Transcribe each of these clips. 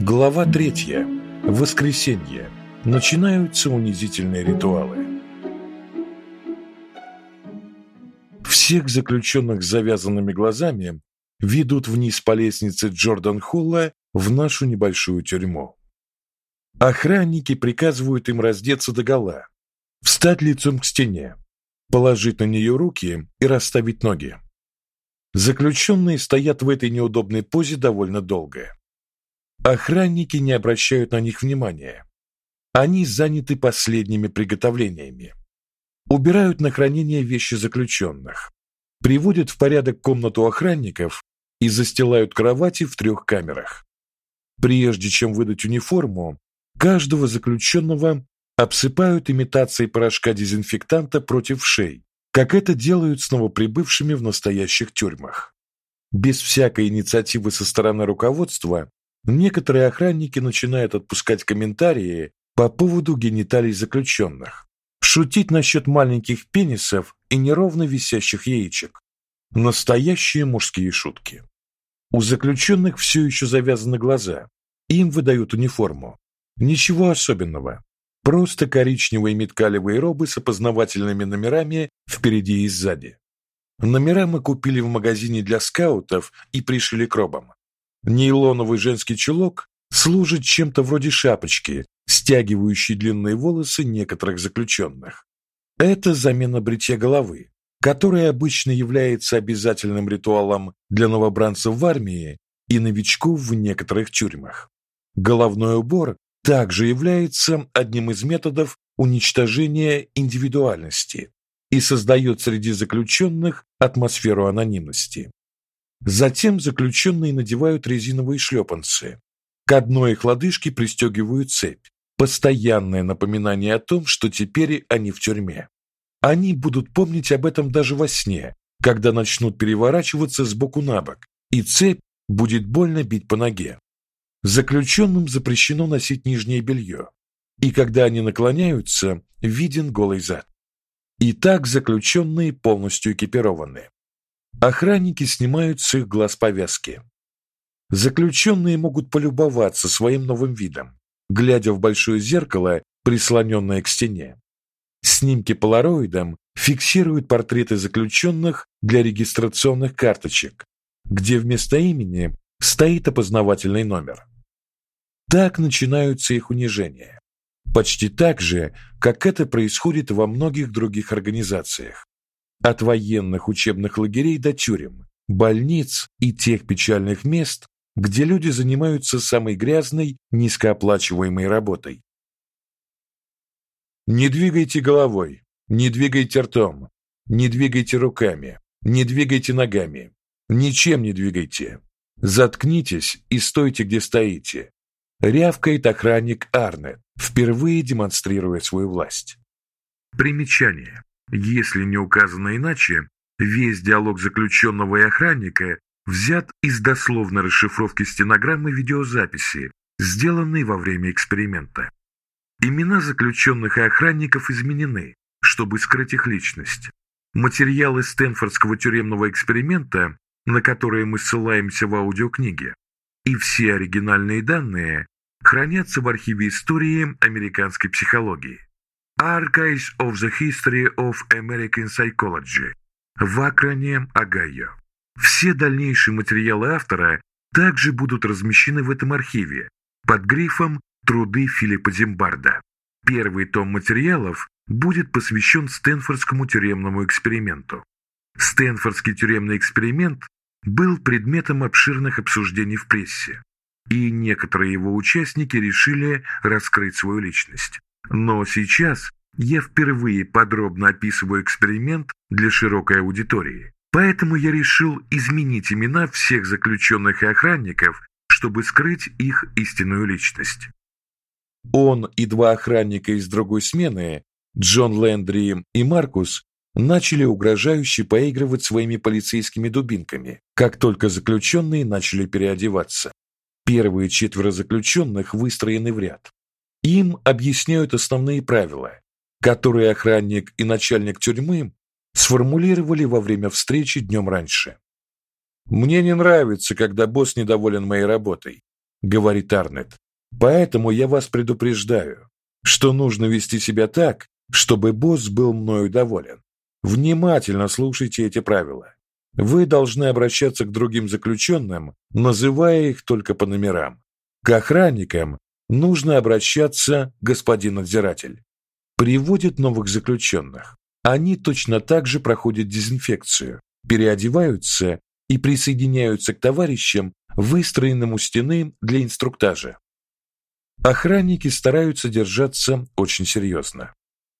Глава третья. Воскресенье. Начинаются унизительные ритуалы. Всех заключенных с завязанными глазами ведут вниз по лестнице Джордан Холла в нашу небольшую тюрьму. Охранники приказывают им раздеться догола, встать лицом к стене, положить на нее руки и расставить ноги. Заключенные стоят в этой неудобной позе довольно долго. Охранники не обращают на них внимания. Они заняты последними приготовлениями. Убирают на хранение вещи заключенных, приводят в порядок комнату охранников и застилают кровати в трех камерах. Прежде чем выдать униформу, каждого заключенного обсыпают имитацией порошка дезинфектанта против шей, как это делают с новоприбывшими в настоящих тюрьмах. Без всякой инициативы со стороны руководства Некоторые охранники начинают отпускать комментарии по поводу гениталий заключенных, шутить насчет маленьких пенисов и неровно висящих яичек. Настоящие мужские шутки. У заключенных все еще завязаны глаза. Им выдают униформу. Ничего особенного. Просто коричневые меткалевые робы с опознавательными номерами впереди и сзади. Номера мы купили в магазине для скаутов и пришили к робам. Нейлоновый женский чулок служит чем-то вроде шапочки, стягивающей длинные волосы некоторых заключенных. Это замена бритья головы, которая обычно является обязательным ритуалом для новобранцев в армии и новичков в некоторых тюрьмах. Головной убор также является одним из методов уничтожения индивидуальности и создает среди заключенных атмосферу анонимности. Затем заключенные надевают резиновые шлепанцы. К одной их лодыжке пристегивают цепь. Постоянное напоминание о том, что теперь они в тюрьме. Они будут помнить об этом даже во сне, когда начнут переворачиваться с боку на бок, и цепь будет больно бить по ноге. Заключенным запрещено носить нижнее белье, и когда они наклоняются, виден голый зад. Итак, заключенные полностью экипированы. Охранники снимают с их глаз повязки. Заключенные могут полюбоваться своим новым видом, глядя в большое зеркало, прислоненное к стене. Снимки полароидом фиксируют портреты заключенных для регистрационных карточек, где вместо имени стоит опознавательный номер. Так начинаются их унижения. Почти так же, как это происходит во многих других организациях. От военных учебных лагерей до тюрем, больниц и тех печальных мест, где люди занимаются самой грязной, низкооплачиваемой работой. Не двигайте головой, не двигайте ртом, не двигайте руками, не двигайте ногами, ничем не двигайте. Заткнитесь и стойте, где стоите. Рявкает охранник Арне, впервые демонстрируя свою власть. Примечание. Если не указано иначе, весь диалог заключенного и охранника взят из дословной расшифровки стенограммы видеозаписи, сделанной во время эксперимента. Имена заключенных и охранников изменены, чтобы скрыть их личность. Материалы Стэнфордского тюремного эксперимента, на которые мы ссылаемся в аудиокниге, и все оригинальные данные хранятся в архиве истории американской психологии. Archives of the History of American Psychology в Акране, Огайо. Все дальнейшие материалы автора также будут размещены в этом архиве под грифом «Труды Филиппа Зимбарда». Первый том материалов будет посвящен Стэнфордскому тюремному эксперименту. Стэнфордский тюремный эксперимент был предметом обширных обсуждений в прессе, и некоторые его участники решили раскрыть свою личность. Но сейчас я впервые подробно описываю эксперимент для широкой аудитории. Поэтому я решил изменить имена всех заключенных и охранников, чтобы скрыть их истинную личность. Он и два охранника из другой смены, Джон Лендри и Маркус, начали угрожающе поигрывать своими полицейскими дубинками, как только заключенные начали переодеваться. Первые четверо заключенных выстроены в ряд. Им объясняют основные правила, которые охранник и начальник тюрьмы сформулировали во время встречи днем раньше. Мне не нравится, когда босс недоволен моей работой. говорит Арнет. Поэтому я вас предупреждаю, что нужно вести себя так, чтобы босс был мною доволен. Внимательно слушайте эти правила. Вы должны обращаться к другим заключенным, называя их только по номерам. К охранникам нужно обращаться господин надзиратель. Приводит новых заключенных. Они точно так же проходят дезинфекцию, переодеваются и присоединяются к товарищам, выстроенным у стены для инструктажа. Охранники стараются держаться очень серьезно.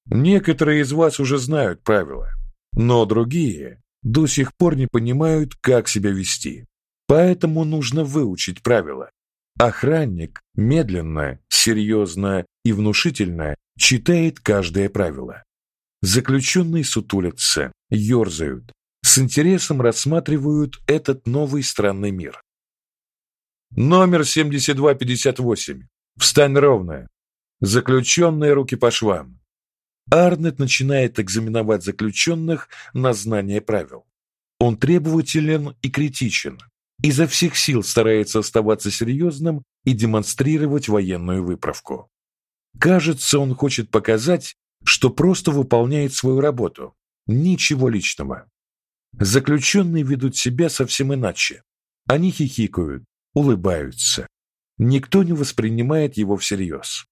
Некоторые из вас уже знают правила, но другие до сих пор не понимают, как себя вести. Поэтому нужно выучить правила. Охранник медленно, серьезно и внушительно читает каждое правило. Заключенные сутулятся, ерзают, с интересом рассматривают этот новый странный мир. Номер 7258. Встань ровно. Заключенные руки по швам. Арнет начинает экзаменовать заключенных на знание правил. Он требователен и критичен. Изо всех сил старается оставаться серьезным и демонстрировать военную выправку. Кажется, он хочет показать, что просто выполняет свою работу. Ничего личного. Заключенные ведут себя совсем иначе. Они хихикают, улыбаются. Никто не воспринимает его всерьез.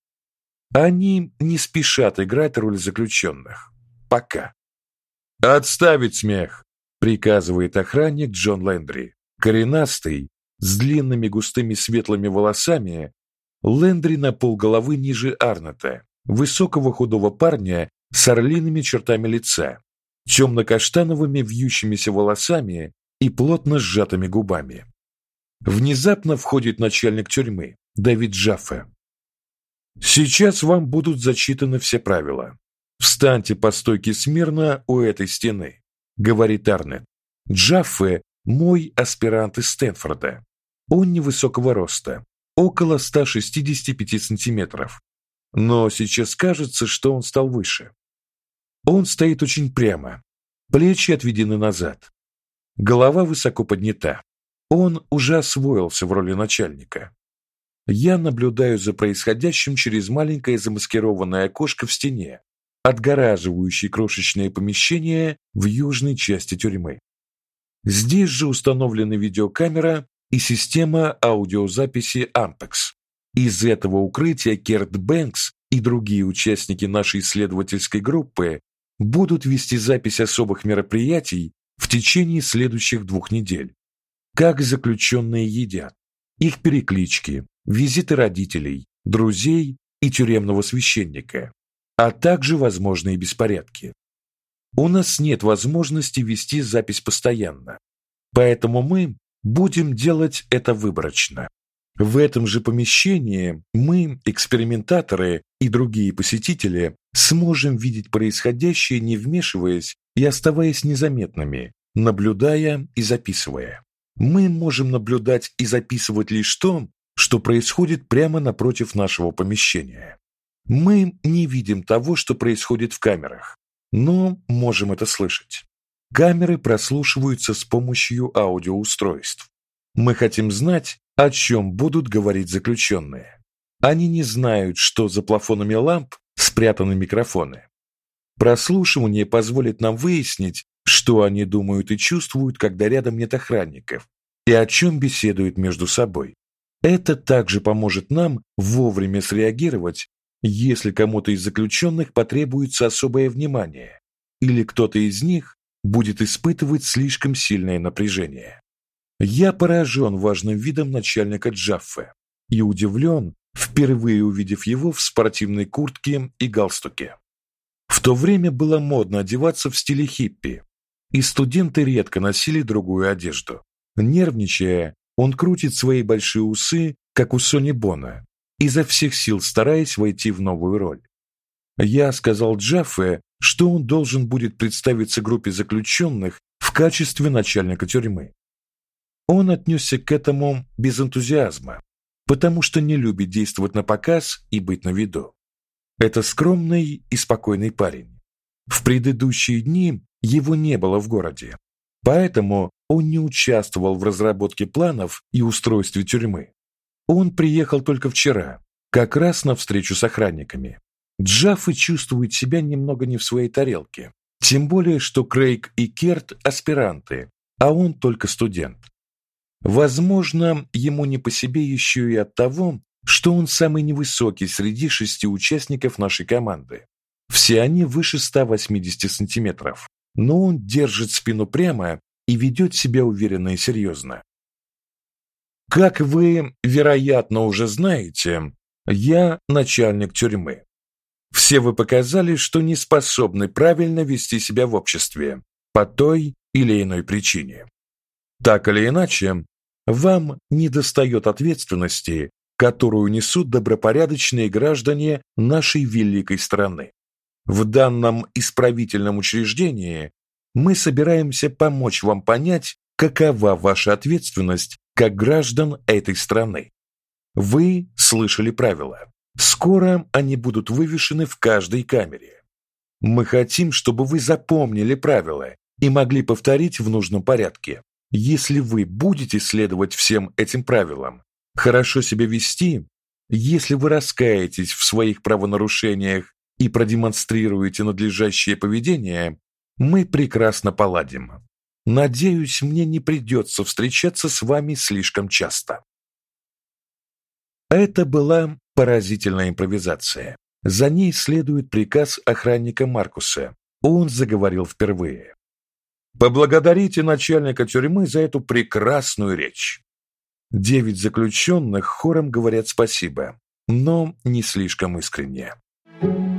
Они не спешат играть роль заключенных. Пока. Отставить смех, приказывает охранник Джон Лендри. Коренастый, с длинными густыми светлыми волосами, Лендри на полголовы ниже Арната, высокого худого парня с орлиными чертами лица, темно-каштановыми вьющимися волосами и плотно сжатыми губами. Внезапно входит начальник тюрьмы, Давид Джаффе. Сейчас вам будут зачитаны все правила. Встаньте по стойке смирно у этой стены, говорит Арнет. Джаффе мой аспирант из Стэнфорда. Он невысокого роста, около 165 сантиметров. Но сейчас кажется, что он стал выше. Он стоит очень прямо, плечи отведены назад. Голова высоко поднята. Он уже освоился в роли начальника. Я наблюдаю за происходящим через маленькое замаскированное окошко в стене, отгораживающее крошечное помещение в южной части тюрьмы. Здесь же установлены видеокамера и система аудиозаписи Ampex. Из этого укрытия Керт Бэнкс и другие участники нашей исследовательской группы будут вести запись особых мероприятий в течение следующих двух недель. Как заключенные едят, их переклички, визиты родителей, друзей и тюремного священника, а также возможные беспорядки. У нас нет возможности вести запись постоянно, поэтому мы будем делать это выборочно. В этом же помещении мы, экспериментаторы и другие посетители, сможем видеть происходящее, не вмешиваясь и оставаясь незаметными, наблюдая и записывая. Мы можем наблюдать и записывать лишь то, что происходит прямо напротив нашего помещения. Мы не видим того, что происходит в камерах, но можем это слышать. Камеры прослушиваются с помощью аудиоустройств. Мы хотим знать, о чем будут говорить заключенные. Они не знают, что за плафонами ламп спрятаны микрофоны. Прослушивание позволит нам выяснить, что они думают и чувствуют, когда рядом нет охранников, и о чем беседуют между собой. Это также поможет нам вовремя среагировать, если кому-то из заключенных потребуется особое внимание или кто-то из них будет испытывать слишком сильное напряжение. Я поражен важным видом начальника Джаффе и удивлен, впервые увидев его в спортивной куртке и галстуке. В то время было модно одеваться в стиле хиппи, и студенты редко носили другую одежду. Нервничая, он крутит свои большие усы, как у Сони Бона, изо всех сил стараясь войти в новую роль. Я сказал Джаффе, что он должен будет представиться группе заключенных в качестве начальника тюрьмы. Он отнесся к этому без энтузиазма, потому что не любит действовать на показ и быть на виду. Это скромный и спокойный парень. В предыдущие дни его не было в городе, поэтому он не участвовал в разработке планов и устройстве тюрьмы. Он приехал только вчера, как раз на встречу с охранниками. Джаффы чувствует себя немного не в своей тарелке. Тем более, что Крейг и Керт аспиранты, а он только студент. Возможно, ему не по себе еще и от того, что он самый невысокий среди шести участников нашей команды. Все они выше 180 сантиметров, но он держит спину прямо и ведет себя уверенно и серьезно. Как вы, вероятно, уже знаете, я начальник тюрьмы. Все вы показали, что не способны правильно вести себя в обществе по той или иной причине. Так или иначе, вам недостает ответственности, которую несут добропорядочные граждане нашей великой страны. В данном исправительном учреждении мы собираемся помочь вам понять, какова ваша ответственность как граждан этой страны. Вы слышали правила. Скоро они будут вывешены в каждой камере. Мы хотим, чтобы вы запомнили правила и могли повторить в нужном порядке. Если вы будете следовать всем этим правилам, хорошо себя вести, если вы раскаетесь в своих правонарушениях и продемонстрируете надлежащее поведение, мы прекрасно поладим. Надеюсь, мне не придется встречаться с вами слишком часто. Это была поразительная импровизация. За ней следует приказ охранника Маркуса. Он заговорил впервые. Поблагодарите начальника тюрьмы за эту прекрасную речь. Девять заключенных хором говорят спасибо, но не слишком искренне. Thank you.